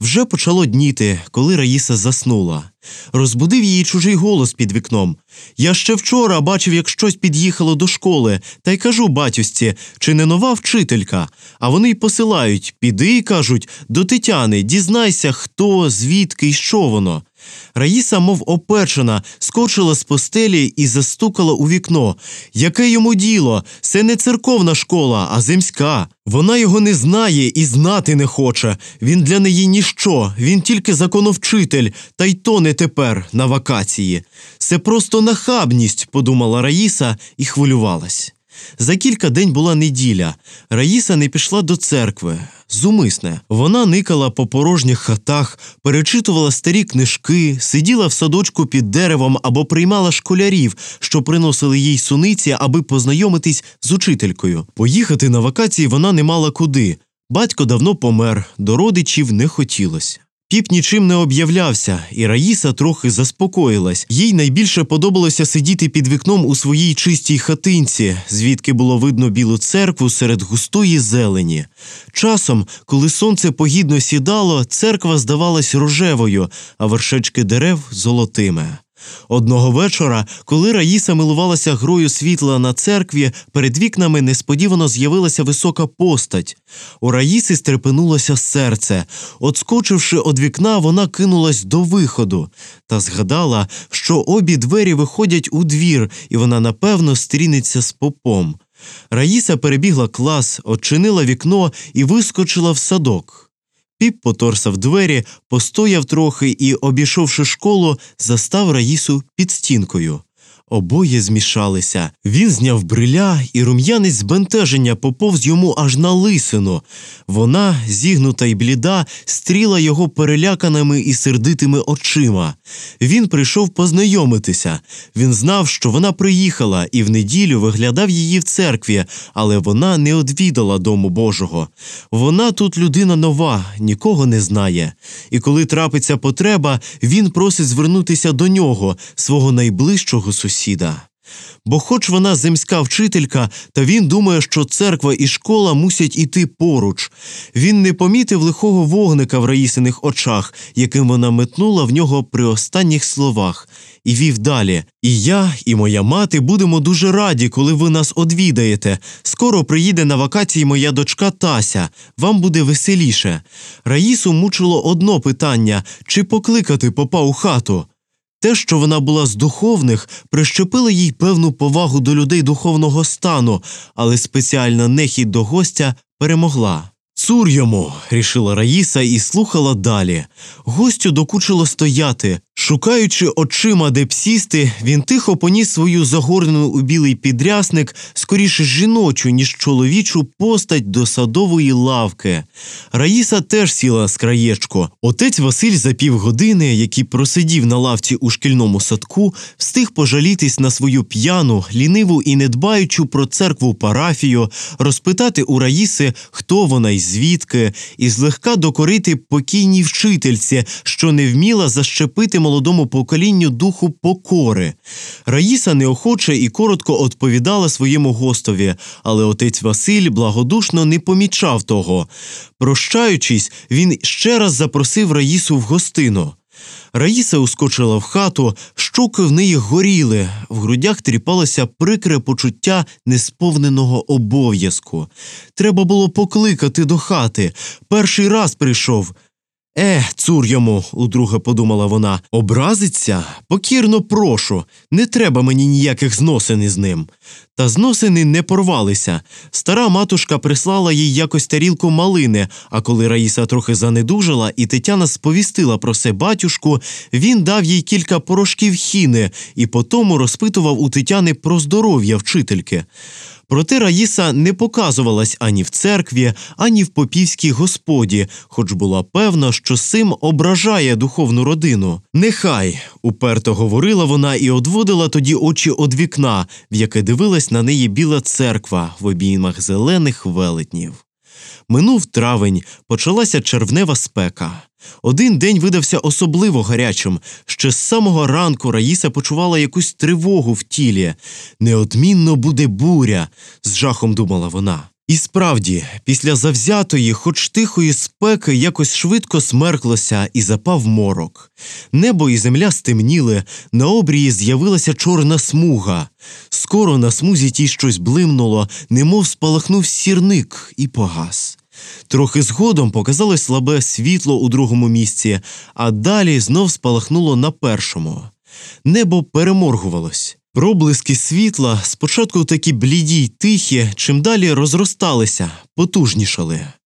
Вже почало дніти, коли Раїса заснула. Розбудив її чужий голос під вікном. Я ще вчора бачив, як щось під'їхало до школи, та й кажу батюсці, чи не нова вчителька. А вони й посилають піди, кажуть, до Тетяни, дізнайся, хто, звідки і що воно. Раїса, мов опечена, скочила з постелі і застукала у вікно. Яке йому діло? Це не церковна школа, а земська. Вона його не знає і знати не хоче. Він для неї ніщо, він тільки законовчитель, та й то не тепер, на вакації. Це просто нахабність, подумала Раїса і хвилювалась. За кілька день була неділя. Раїса не пішла до церкви. Зумисне. Вона никала по порожніх хатах, перечитувала старі книжки, сиділа в садочку під деревом або приймала школярів, що приносили їй суниці, аби познайомитись з учителькою. Поїхати на вакації вона не мала куди. Батько давно помер, до родичів не хотілося. Піп нічим не об'являвся, і Раїса трохи заспокоїлась. Їй найбільше подобалося сидіти під вікном у своїй чистій хатинці, звідки було видно білу церкву серед густої зелені. Часом, коли сонце погідно сідало, церква здавалась рожевою, а вершечки дерев золотими. Одного вечора, коли Раїса милувалася грою світла на церкві, перед вікнами несподівано з'явилася висока постать. У Раїси стрепенулося серце. Отскочивши од вікна, вона кинулась до виходу та згадала, що обі двері виходять у двір, і вона напевно стрінеться з попом. Раїса перебігла клас, очинила вікно і вискочила в садок. Піп поторсав двері, постояв трохи і, обійшовши школу, застав Раїсу під стінкою. Обоє змішалися. Він зняв бриля, і рум'янець збентеження поповз йому аж на лисину. Вона, зігнута й бліда, стріла його переляканими і сердитими очима. Він прийшов познайомитися. Він знав, що вона приїхала, і в неділю виглядав її в церкві, але вона не одвідала дому Божого. Вона тут людина нова, нікого не знає. І коли трапиться потреба, він просить звернутися до нього, свого найближчого сусіда. Бо, хоч вона земська вчителька, та він думає, що церква і школа мусять іти поруч. Він не помітив лихого вогника в Раїсиних очах, яким вона метнула в нього при останніх словах, і вів далі. І я, і моя мати будемо дуже раді, коли ви нас одвідаєте. Скоро приїде на вакації моя дочка Тася. Вам буде веселіше. Раїсу мучило одно питання чи покликати попа у хату. Те, що вона була з духовних, прищепило їй певну повагу до людей духовного стану, але спеціальна нехідь до гостя перемогла. Цур йому, рішила Раїса і слухала далі. Гостю докучило стояти. Шукаючи очима, де б сісти, він тихо поніс свою загорнену у білий підрясник, скоріше жіночу, ніж чоловічу постать до садової лавки. Раїса теж сіла з краєчку. Отець Василь за півгодини, який просидів на лавці у шкільному садку, встиг пожалітись на свою п'яну, ліниву і недбаючу про церкву парафію, розпитати у Раїси, хто вона і звідки, і злегка докорити покійній вчительці, що не вміла защепити молодому поколінню духу покори. Раїса неохоче і коротко відповідала своєму гостові, але отець Василь благодушно не помічав того. Прощаючись, він ще раз запросив Раїсу в гостину. Раїса ускочила в хату, щоки в неї горіли, в грудях тріпалося прикре почуття несповненого обов'язку. Треба було покликати до хати. Перший раз прийшов. Е, цур йому, удруге подумала вона, образиться? Покірно прошу, не треба мені ніяких зносин із ним. Та зносини не порвалися. Стара матушка прислала їй якось тарілку малини, а коли Раїса трохи занедужала і Тетяна сповістила про це батюшку, він дав їй кілька порошків хіни і потому розпитував у Тетяни про здоров'я вчительки. Проте Раїса не показувалась ані в церкві, ані в попівській господі, хоч була певна, що сим ображає духовну родину. Нехай, уперто говорила вона і одводила тоді очі од вікна, в яке дивилась на неї біла церква в обіймах зелених велетнів. Минув травень, почалася червнева спека. Один день видався особливо гарячим. Ще з самого ранку Раїса почувала якусь тривогу в тілі. Неодмінно буде буря, з жахом думала вона. І справді, після завзятої, хоч тихої спеки, якось швидко смерклося і запав морок. Небо і земля стемніли, на обрії з'явилася чорна смуга. Скоро на смузі тій щось блимнуло, немов спалахнув сірник і погас. Трохи згодом показалось слабе світло у другому місці, а далі знов спалахнуло на першому. Небо переморгувалось. Проблиски світла спочатку такі бліді й тихі, чим далі розросталися, потужнішали.